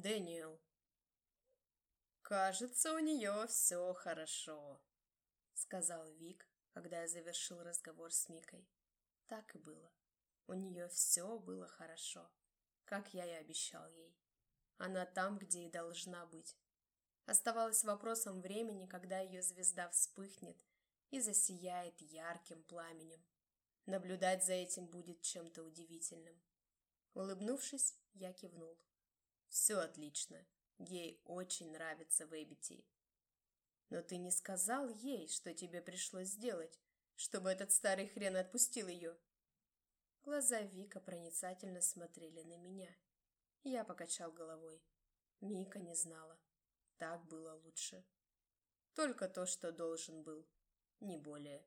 Дэниел. «Кажется, у нее все хорошо», — сказал Вик, когда я завершил разговор с Микой. Так и было. У нее все было хорошо, как я и обещал ей. Она там, где и должна быть. Оставалось вопросом времени, когда ее звезда вспыхнет и засияет ярким пламенем. Наблюдать за этим будет чем-то удивительным. Улыбнувшись, я кивнул. Все отлично. Ей очень нравится Вэбити. Но ты не сказал ей, что тебе пришлось сделать, чтобы этот старый хрен отпустил ее. Глаза Вика проницательно смотрели на меня. Я покачал головой. Мика не знала. Так было лучше. Только то, что должен был, не более.